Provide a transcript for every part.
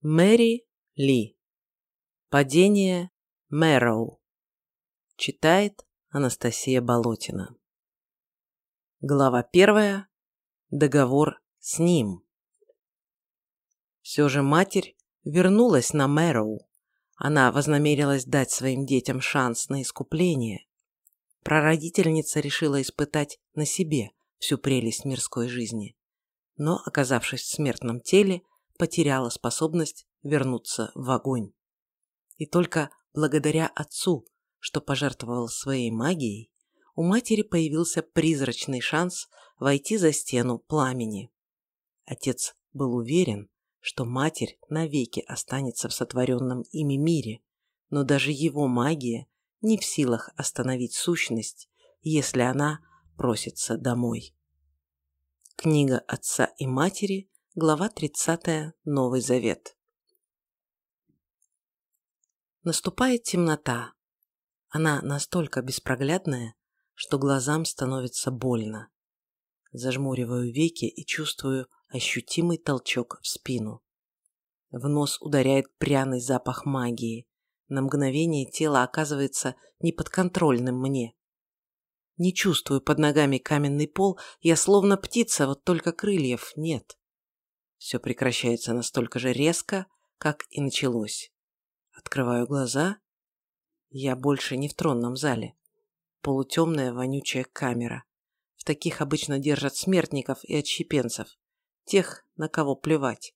Мэри Ли. Падение Мэроу. Читает Анастасия Болотина. Глава первая. Договор с ним. Все же матерь вернулась на Мэроу. Она вознамерилась дать своим детям шанс на искупление. Прародительница решила испытать на себе всю прелесть мирской жизни. Но, оказавшись в смертном теле, потеряла способность вернуться в огонь. И только благодаря отцу, что пожертвовал своей магией, у матери появился призрачный шанс войти за стену пламени. Отец был уверен, что матерь навеки останется в сотворенном ими мире, но даже его магия не в силах остановить сущность, если она просится домой. Книга отца и матери Глава 30. Новый Завет. Наступает темнота. Она настолько беспроглядная, что глазам становится больно. Зажмуриваю веки и чувствую ощутимый толчок в спину. В нос ударяет пряный запах магии. На мгновение тело оказывается неподконтрольным мне. Не чувствую под ногами каменный пол, я словно птица, вот только крыльев нет. Все прекращается настолько же резко, как и началось. Открываю глаза. Я больше не в тронном зале. Полутемная вонючая камера. В таких обычно держат смертников и отщепенцев. Тех, на кого плевать.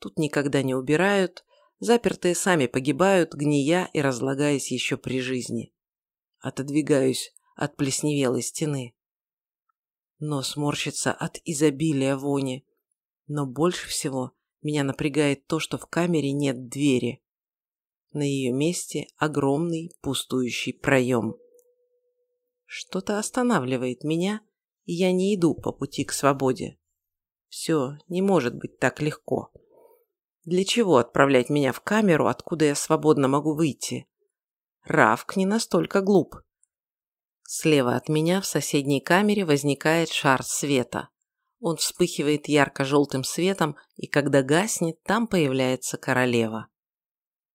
Тут никогда не убирают, запертые сами погибают, гния и разлагаясь еще при жизни. Отодвигаюсь от плесневелой стены. Нос морщится от изобилия вони. Но больше всего меня напрягает то, что в камере нет двери. На ее месте огромный пустующий проем. Что-то останавливает меня, и я не иду по пути к свободе. Все не может быть так легко. Для чего отправлять меня в камеру, откуда я свободно могу выйти? Равк не настолько глуп. Слева от меня в соседней камере возникает шар света. Он вспыхивает ярко-желтым светом, и когда гаснет, там появляется королева.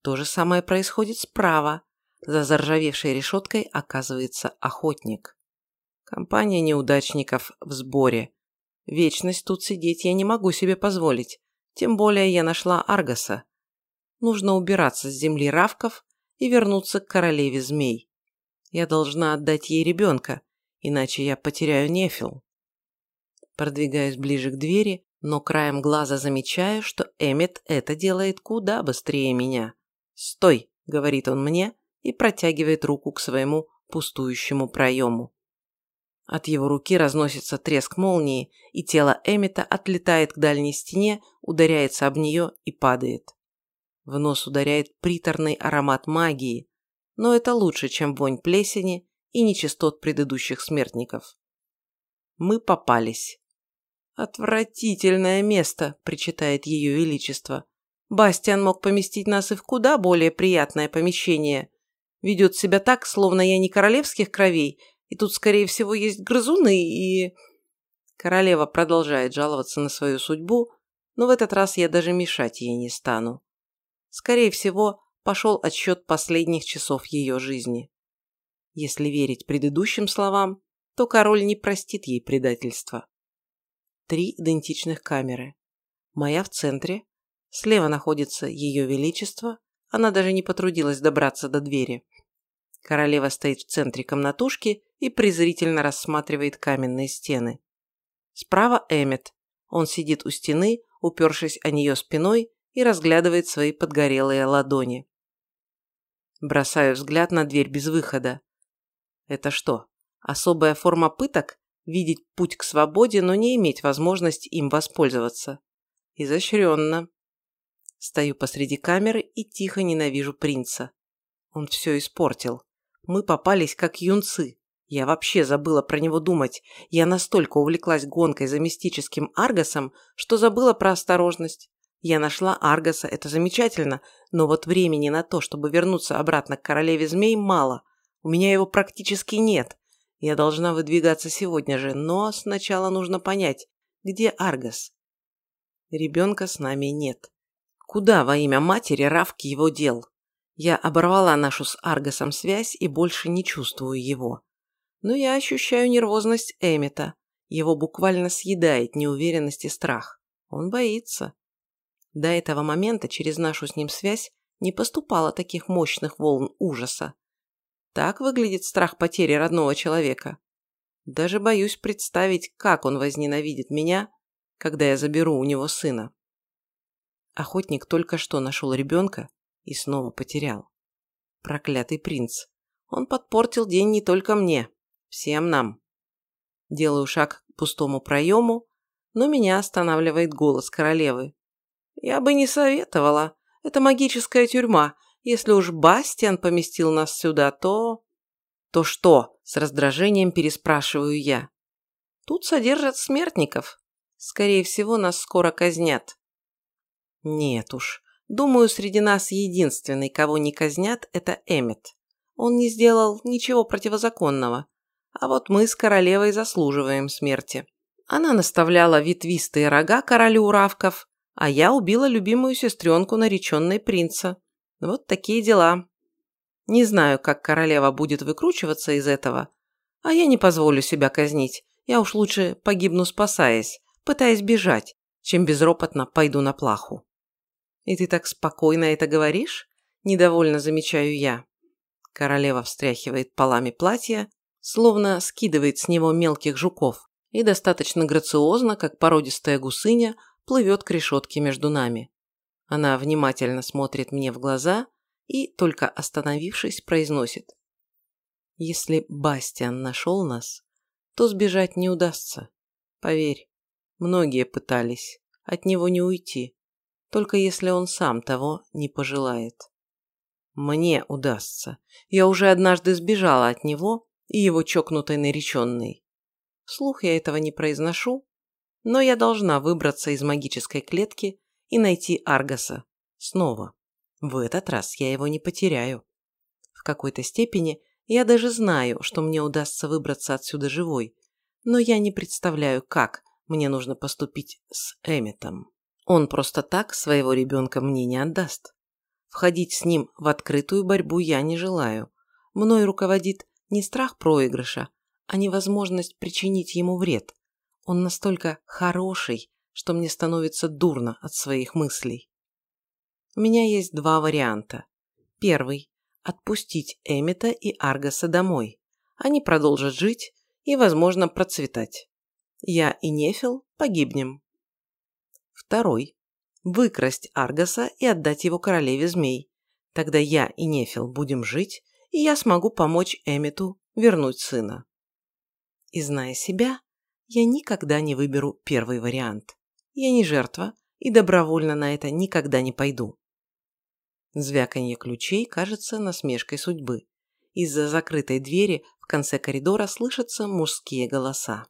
То же самое происходит справа. За заржавевшей решеткой оказывается охотник. Компания неудачников в сборе. Вечность тут сидеть я не могу себе позволить. Тем более я нашла Аргаса. Нужно убираться с земли равков и вернуться к королеве змей. Я должна отдать ей ребенка, иначе я потеряю Нефил. Продвигаюсь ближе к двери, но краем глаза замечаю, что Эммет это делает куда быстрее меня. «Стой!» – говорит он мне и протягивает руку к своему пустующему проему. От его руки разносится треск молнии, и тело Эммета отлетает к дальней стене, ударяется об нее и падает. В нос ударяет приторный аромат магии, но это лучше, чем вонь плесени и нечистот предыдущих смертников. Мы попались. «Отвратительное место», – причитает Ее Величество. «Бастиан мог поместить нас и в куда более приятное помещение. Ведет себя так, словно я не королевских кровей, и тут, скорее всего, есть грызуны и...» Королева продолжает жаловаться на свою судьбу, но в этот раз я даже мешать ей не стану. Скорее всего, пошел отсчет последних часов ее жизни. Если верить предыдущим словам, то король не простит ей предательства три идентичных камеры. Моя в центре, слева находится Ее Величество, она даже не потрудилась добраться до двери. Королева стоит в центре комнатушки и презрительно рассматривает каменные стены. Справа Эммет. Он сидит у стены, упершись о нее спиной и разглядывает свои подгорелые ладони. Бросаю взгляд на дверь без выхода. Это что, особая форма пыток? Видеть путь к свободе, но не иметь возможности им воспользоваться. Изощренно. Стою посреди камеры и тихо ненавижу принца. Он все испортил. Мы попались как юнцы. Я вообще забыла про него думать. Я настолько увлеклась гонкой за мистическим Аргосом, что забыла про осторожность. Я нашла Аргоса, это замечательно, но вот времени на то, чтобы вернуться обратно к королеве змей, мало. У меня его практически нет. Я должна выдвигаться сегодня же, но сначала нужно понять, где Аргас. Ребенка с нами нет. Куда во имя матери Равки его дел? Я оборвала нашу с Аргосом связь и больше не чувствую его. Но я ощущаю нервозность Эмита. Его буквально съедает неуверенность и страх. Он боится. До этого момента через нашу с ним связь не поступало таких мощных волн ужаса. Так выглядит страх потери родного человека. Даже боюсь представить, как он возненавидит меня, когда я заберу у него сына. Охотник только что нашел ребенка и снова потерял. Проклятый принц. Он подпортил день не только мне, всем нам. Делаю шаг к пустому проему, но меня останавливает голос королевы. Я бы не советовала. Это магическая тюрьма. Если уж Бастиан поместил нас сюда, то... То что? С раздражением переспрашиваю я. Тут содержат смертников. Скорее всего, нас скоро казнят. Нет уж. Думаю, среди нас единственный, кого не казнят, это Эммет. Он не сделал ничего противозаконного. А вот мы с королевой заслуживаем смерти. Она наставляла ветвистые рога королю Уравков, а я убила любимую сестренку нареченной принца. Вот такие дела. Не знаю, как королева будет выкручиваться из этого, а я не позволю себя казнить. Я уж лучше погибну спасаясь, пытаясь бежать, чем безропотно пойду на плаху. «И ты так спокойно это говоришь?» – недовольно замечаю я. Королева встряхивает полами платья, словно скидывает с него мелких жуков, и достаточно грациозно, как породистая гусыня, плывет к решетке между нами. Она внимательно смотрит мне в глаза и, только остановившись, произносит. «Если Бастиан нашел нас, то сбежать не удастся. Поверь, многие пытались, от него не уйти только если он сам того не пожелает. Мне удастся. Я уже однажды сбежала от него и его чокнутой нареченной. Вслух я этого не произношу, но я должна выбраться из магической клетки и найти Аргаса. Снова. В этот раз я его не потеряю. В какой-то степени я даже знаю, что мне удастся выбраться отсюда живой, но я не представляю, как мне нужно поступить с Эмметом. Он просто так своего ребенка мне не отдаст. Входить с ним в открытую борьбу я не желаю. Мной руководит не страх проигрыша, а невозможность причинить ему вред. Он настолько хороший, что мне становится дурно от своих мыслей. У меня есть два варианта. Первый – отпустить Эмита и Аргаса домой. Они продолжат жить и, возможно, процветать. Я и Нефил погибнем. Второй – выкрасть Аргаса и отдать его королеве змей. Тогда я и Нефил будем жить, и я смогу помочь Эмиту вернуть сына. И зная себя, я никогда не выберу первый вариант. Я не жертва и добровольно на это никогда не пойду. Звяканье ключей кажется насмешкой судьбы. Из-за закрытой двери в конце коридора слышатся мужские голоса.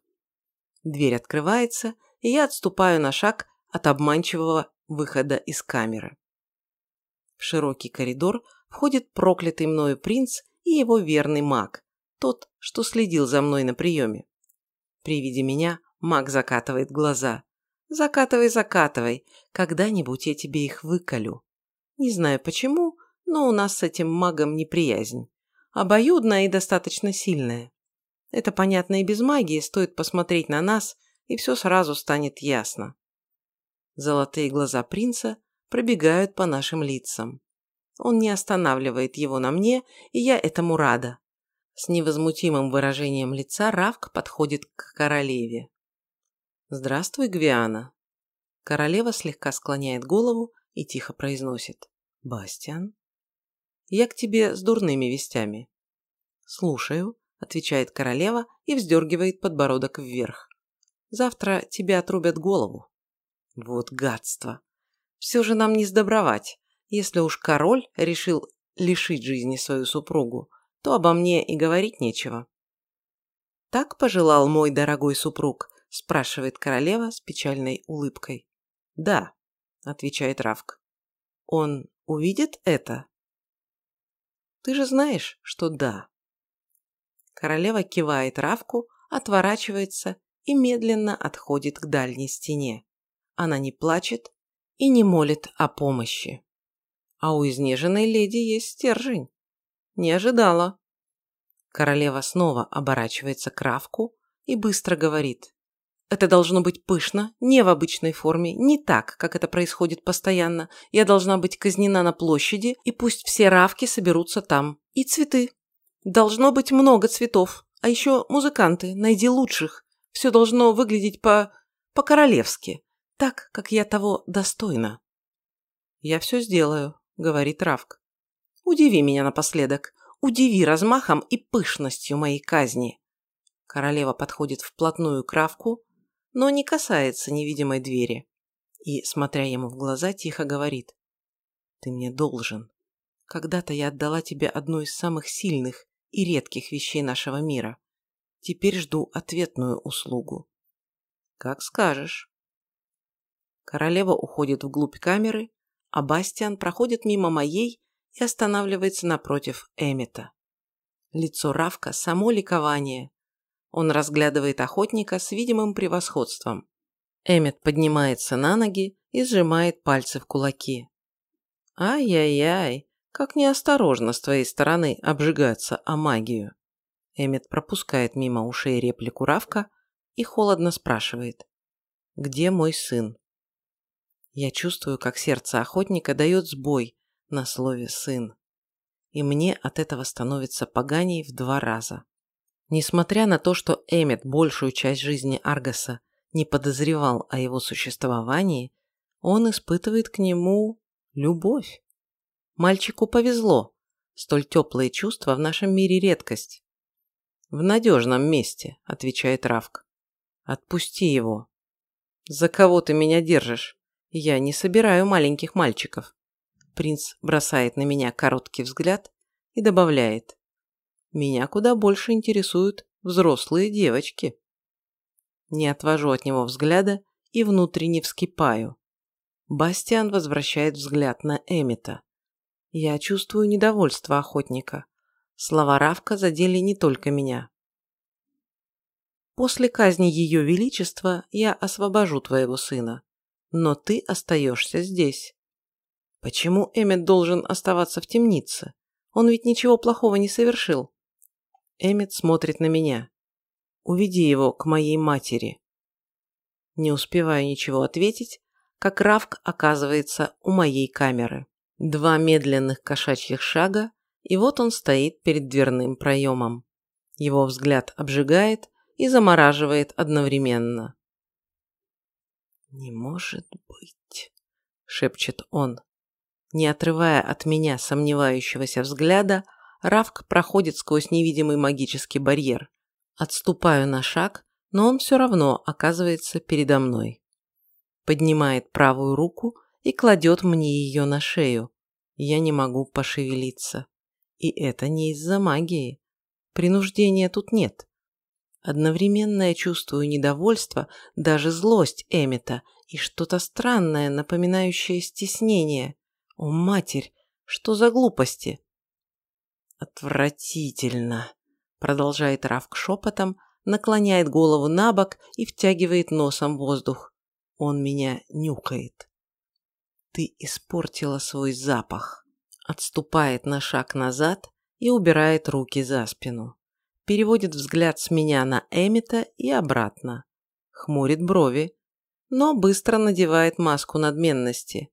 Дверь открывается, и я отступаю на шаг от обманчивого выхода из камеры. В широкий коридор входит проклятый мною принц и его верный маг, тот, что следил за мной на приеме. При виде меня маг закатывает глаза. «Закатывай, закатывай, когда-нибудь я тебе их выколю». Не знаю почему, но у нас с этим магом неприязнь. Обоюдная и достаточно сильная. Это понятно и без магии, стоит посмотреть на нас, и все сразу станет ясно. Золотые глаза принца пробегают по нашим лицам. Он не останавливает его на мне, и я этому рада. С невозмутимым выражением лица Равк подходит к королеве. «Здравствуй, Гвиана». Королева слегка склоняет голову и тихо произносит. «Бастиан?» «Я к тебе с дурными вестями». «Слушаю», – отвечает королева и вздергивает подбородок вверх. «Завтра тебе отрубят голову». Вот гадство. Все же нам не сдобровать. Если уж король решил лишить жизни свою супругу, то обо мне и говорить нечего. «Так пожелал мой дорогой супруг?» – спрашивает королева с печальной улыбкой. «Да», – отвечает Равк. «Он увидит это?» «Ты же знаешь, что да». Королева кивает Равку, отворачивается и медленно отходит к дальней стене. Она не плачет, и не молит о помощи. А у изнеженной леди есть стержень. Не ожидала. Королева снова оборачивается к Равку и быстро говорит. Это должно быть пышно, не в обычной форме, не так, как это происходит постоянно. Я должна быть казнена на площади, и пусть все равки соберутся там. И цветы. Должно быть много цветов. А еще музыканты, найди лучших. Все должно выглядеть по... по-королевски. Так, как я того достойна. «Я все сделаю», — говорит Равк. «Удиви меня напоследок. Удиви размахом и пышностью моей казни». Королева подходит вплотную к Равку, но не касается невидимой двери. И, смотря ему в глаза, тихо говорит. «Ты мне должен. Когда-то я отдала тебе одну из самых сильных и редких вещей нашего мира. Теперь жду ответную услугу». «Как скажешь». Королева уходит вглубь камеры, а Бастиан проходит мимо моей и останавливается напротив Эмита. Лицо Равка – само ликование, он разглядывает охотника с видимым превосходством. Эммет поднимается на ноги и сжимает пальцы в кулаки. «Ай-яй-яй, как неосторожно с твоей стороны обжигаться о магию». Эммет пропускает мимо ушей реплику Равка и холодно спрашивает. «Где мой сын?» Я чувствую, как сердце охотника дает сбой на слове «сын». И мне от этого становится поганей в два раза. Несмотря на то, что Эммет большую часть жизни Аргаса не подозревал о его существовании, он испытывает к нему любовь. Мальчику повезло. Столь теплые чувства в нашем мире редкость. «В надежном месте», — отвечает Равк. «Отпусти его». «За кого ты меня держишь? Я не собираю маленьких мальчиков». Принц бросает на меня короткий взгляд и добавляет. Меня куда больше интересуют взрослые девочки. Не отвожу от него взгляда и внутренне вскипаю. Бастиан возвращает взгляд на Эмита. Я чувствую недовольство охотника. Слова Равка задели не только меня. После казни Ее Величества я освобожу твоего сына, но ты остаешься здесь. Почему Эммет должен оставаться в темнице? Он ведь ничего плохого не совершил. Эммет смотрит на меня. «Уведи его к моей матери». Не успеваю ничего ответить, как Равк оказывается у моей камеры. Два медленных кошачьих шага, и вот он стоит перед дверным проемом. Его взгляд обжигает и замораживает одновременно. «Не может быть», — шепчет он. Не отрывая от меня сомневающегося взгляда, Равк проходит сквозь невидимый магический барьер. Отступаю на шаг, но он все равно оказывается передо мной. Поднимает правую руку и кладет мне ее на шею. Я не могу пошевелиться. И это не из-за магии. Принуждения тут нет. Одновременно я чувствую недовольство, даже злость Эмита и что-то странное, напоминающее стеснение. О, матерь, что за глупости? «Отвратительно!» – продолжает Равк шепотом, наклоняет голову на бок и втягивает носом воздух. Он меня нюхает. «Ты испортила свой запах!» Отступает на шаг назад и убирает руки за спину. Переводит взгляд с меня на Эмита и обратно. Хмурит брови, но быстро надевает маску надменности.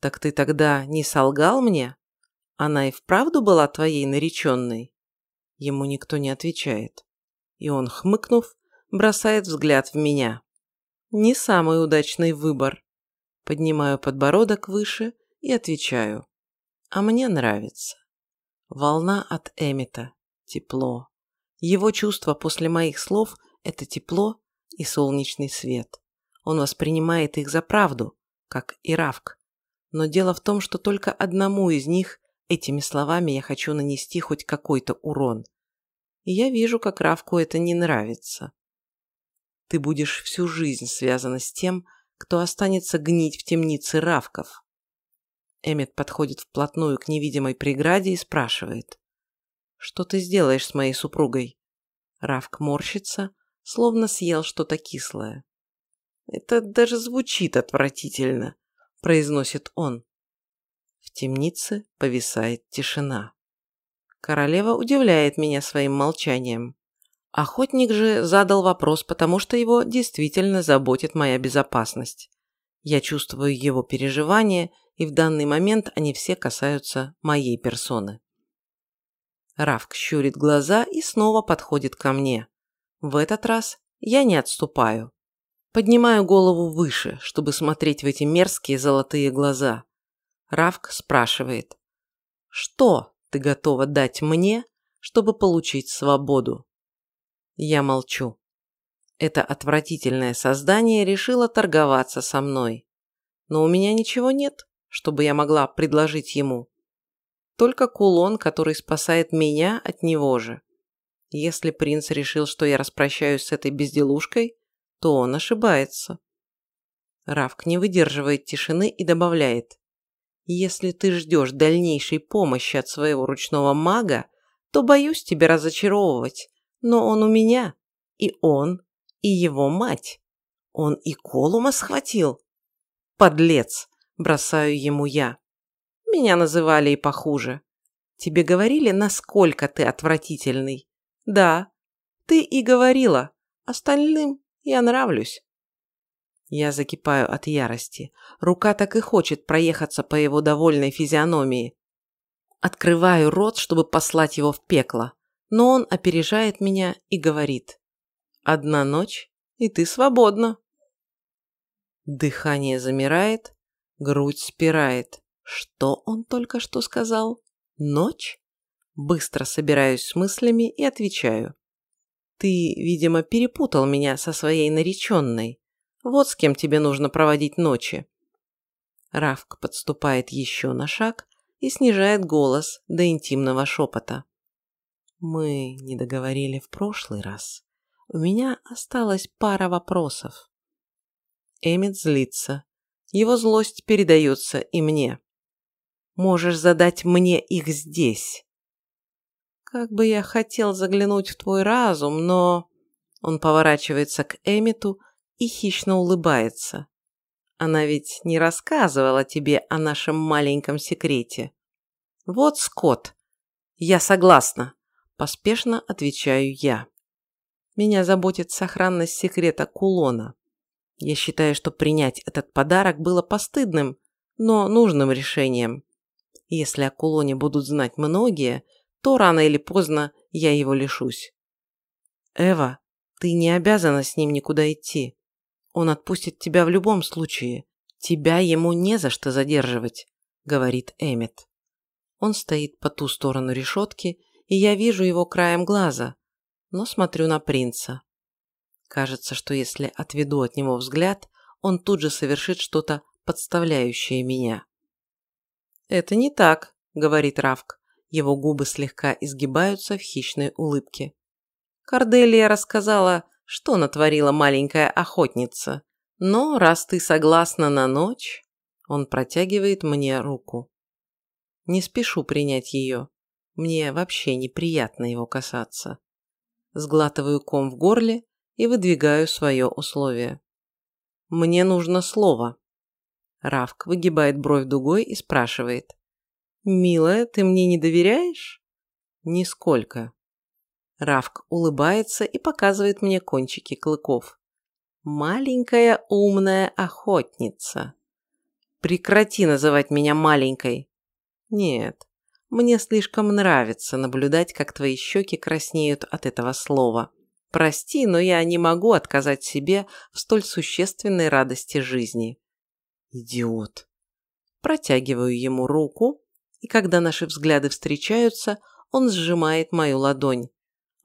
«Так ты тогда не солгал мне?» Она и вправду была твоей нареченной?» Ему никто не отвечает. И он, хмыкнув, бросает взгляд в меня. Не самый удачный выбор. Поднимаю подбородок выше и отвечаю. А мне нравится. Волна от Эмита. Тепло. Его чувство после моих слов – это тепло и солнечный свет. Он воспринимает их за правду, как и Равк. Но дело в том, что только одному из них Этими словами я хочу нанести хоть какой-то урон. И я вижу, как Равку это не нравится. Ты будешь всю жизнь связана с тем, кто останется гнить в темнице Равков. Эммет подходит вплотную к невидимой преграде и спрашивает. «Что ты сделаешь с моей супругой?» Равк морщится, словно съел что-то кислое. Это даже звучит отвратительно. – произносит он. Темнице повисает тишина. Королева удивляет меня своим молчанием. Охотник же задал вопрос, потому что его действительно заботит моя безопасность. Я чувствую его переживания, и в данный момент они все касаются моей персоны. Равк щурит глаза и снова подходит ко мне. В этот раз я не отступаю. Поднимаю голову выше, чтобы смотреть в эти мерзкие золотые глаза. Равк спрашивает. «Что ты готова дать мне, чтобы получить свободу?» Я молчу. Это отвратительное создание решило торговаться со мной. Но у меня ничего нет, чтобы я могла предложить ему. Только кулон, который спасает меня от него же. Если принц решил, что я распрощаюсь с этой безделушкой, то он ошибается. Равк не выдерживает тишины и добавляет. Если ты ждешь дальнейшей помощи от своего ручного мага, то боюсь тебя разочаровывать, но он у меня, и он, и его мать. Он и Колума схватил. Подлец, бросаю ему я. Меня называли и похуже. Тебе говорили, насколько ты отвратительный? Да, ты и говорила. Остальным я нравлюсь. Я закипаю от ярости. Рука так и хочет проехаться по его довольной физиономии. Открываю рот, чтобы послать его в пекло, но он опережает меня и говорит. «Одна ночь, и ты свободна». Дыхание замирает, грудь спирает. Что он только что сказал? Ночь? Быстро собираюсь с мыслями и отвечаю. Ты, видимо, перепутал меня со своей нареченной. Вот с кем тебе нужно проводить ночи. Равк подступает еще на шаг и снижает голос до интимного шепота. Мы не договорили в прошлый раз. У меня осталась пара вопросов. Эмит злится. Его злость передается и мне. Можешь задать мне их здесь. Как бы я хотел заглянуть в твой разум, но... Он поворачивается к Эмиту и хищно улыбается. Она ведь не рассказывала тебе о нашем маленьком секрете. Вот Скотт. Я согласна. Поспешно отвечаю я. Меня заботит сохранность секрета кулона. Я считаю, что принять этот подарок было постыдным, но нужным решением. Если о кулоне будут знать многие, то рано или поздно я его лишусь. Эва, ты не обязана с ним никуда идти. Он отпустит тебя в любом случае. Тебя ему не за что задерживать, говорит Эммет. Он стоит по ту сторону решетки, и я вижу его краем глаза, но смотрю на принца. Кажется, что если отведу от него взгляд, он тут же совершит что-то подставляющее меня. «Это не так», — говорит Равк. Его губы слегка изгибаются в хищной улыбке. Корделия рассказала, что натворила маленькая охотница. Но раз ты согласна на ночь, он протягивает мне руку. Не спешу принять ее. Мне вообще неприятно его касаться. Сглатываю ком в горле и выдвигаю свое условие. Мне нужно слово. Равк выгибает бровь дугой и спрашивает. «Милая, ты мне не доверяешь?» «Нисколько». Равк улыбается и показывает мне кончики клыков. «Маленькая умная охотница». «Прекрати называть меня маленькой». «Нет, мне слишком нравится наблюдать, как твои щеки краснеют от этого слова. Прости, но я не могу отказать себе в столь существенной радости жизни». «Идиот». Протягиваю ему руку, и когда наши взгляды встречаются, он сжимает мою ладонь.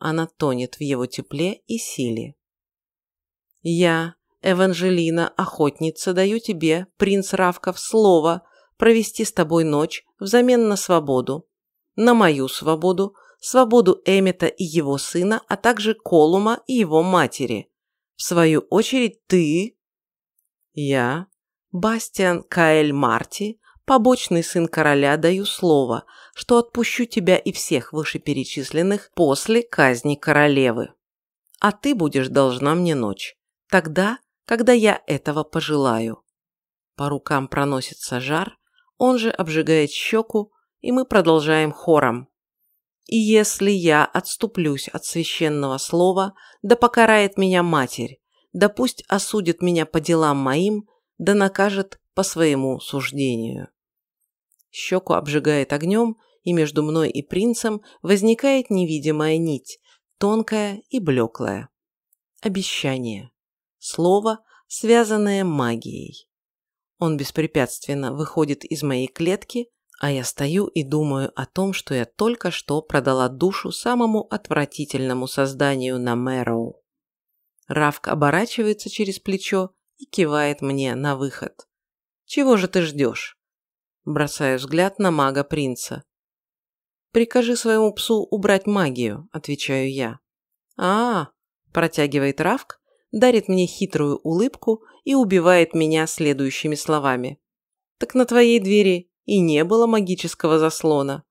Она тонет в его тепле и силе. «Я, Эванжелина, охотница, даю тебе, принц Равков, слово провести с тобой ночь взамен на свободу. На мою свободу, свободу Эмета и его сына, а также Колума и его матери. В свою очередь ты...» «Я, Бастиан Каэль Марти, побочный сын короля, даю слово, что отпущу тебя и всех вышеперечисленных после казни королевы. А ты будешь должна мне ночь, тогда, когда я этого пожелаю. По рукам проносится жар, он же обжигает щеку, и мы продолжаем хором. И если я отступлюсь от священного слова, да покарает меня матерь, да пусть осудит меня по делам моим, да накажет по своему суждению. Щеку обжигает огнем, и между мной и принцем возникает невидимая нить, тонкая и блеклая. Обещание. Слово, связанное магией. Он беспрепятственно выходит из моей клетки, а я стою и думаю о том, что я только что продала душу самому отвратительному созданию на Мэроу. Равк оборачивается через плечо и кивает мне на выход. «Чего же ты ждешь?» Бросаю взгляд на мага-принца. «Прикажи своему псу убрать магию», – отвечаю я. а, -а, -а протягивает Равк, дарит мне хитрую улыбку и убивает меня следующими словами. «Так на твоей двери и не было магического заслона».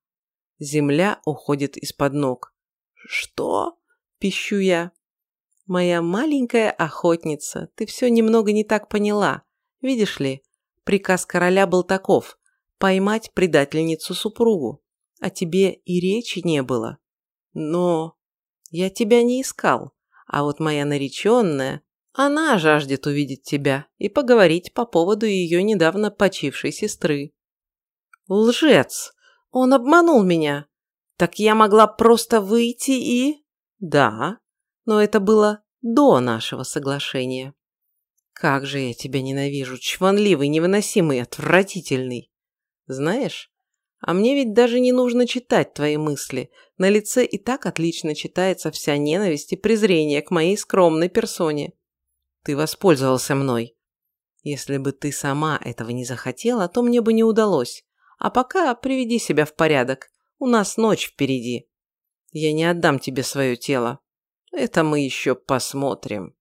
Земля уходит из-под ног. «Что?» – пищу я. «Моя маленькая охотница, ты все немного не так поняла. Видишь ли, приказ короля был таков – поймать предательницу-супругу. А тебе и речи не было. Но я тебя не искал, а вот моя нареченная, она жаждет увидеть тебя и поговорить по поводу ее недавно почившей сестры. Лжец! Он обманул меня. Так я могла просто выйти и... Да, но это было до нашего соглашения. Как же я тебя ненавижу, чванливый, невыносимый, отвратительный. Знаешь, а мне ведь даже не нужно читать твои мысли. На лице и так отлично читается вся ненависть и презрение к моей скромной персоне. Ты воспользовался мной. Если бы ты сама этого не захотела, то мне бы не удалось. А пока приведи себя в порядок. У нас ночь впереди. Я не отдам тебе свое тело. Это мы еще посмотрим.